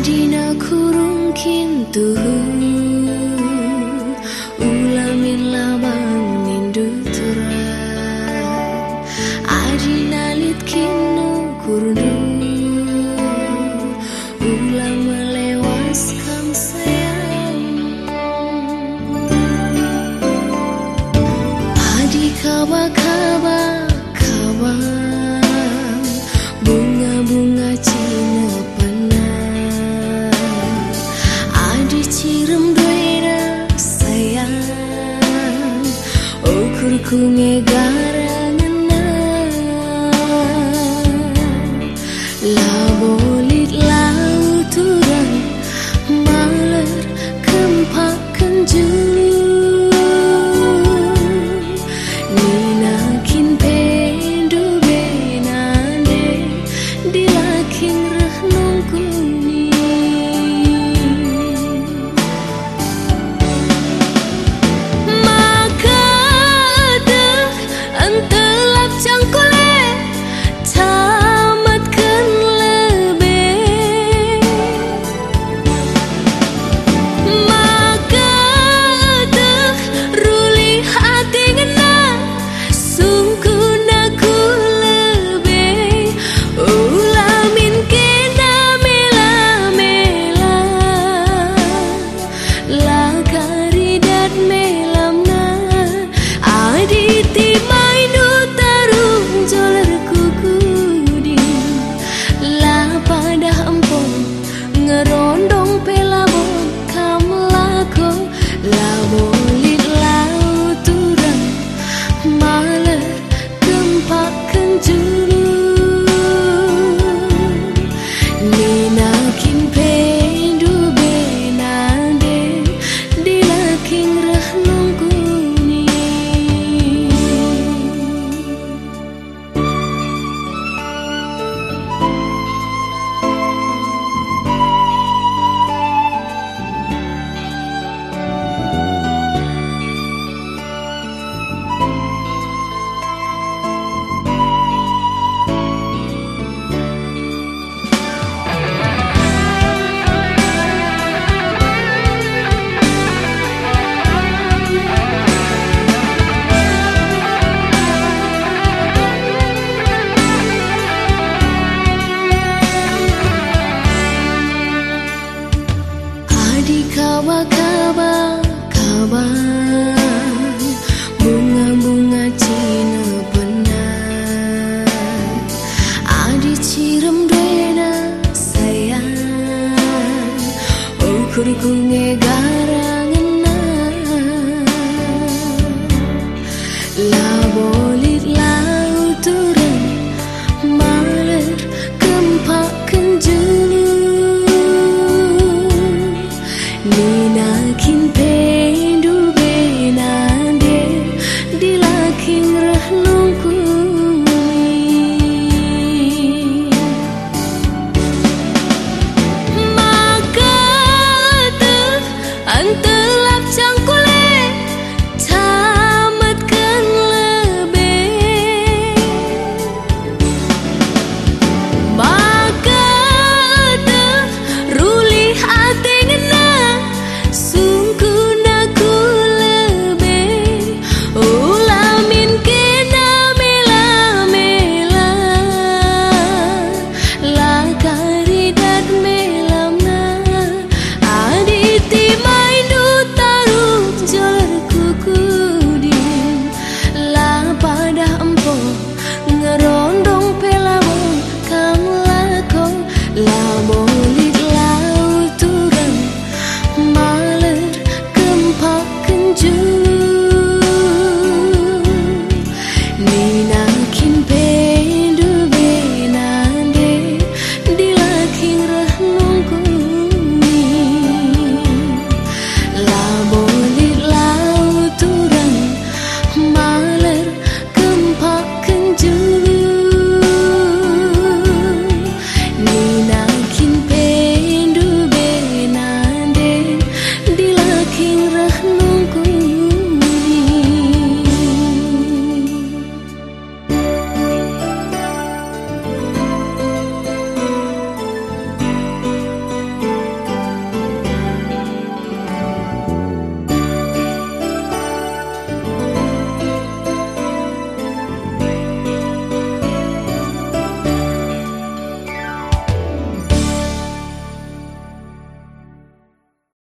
Madinah kurung kintu ku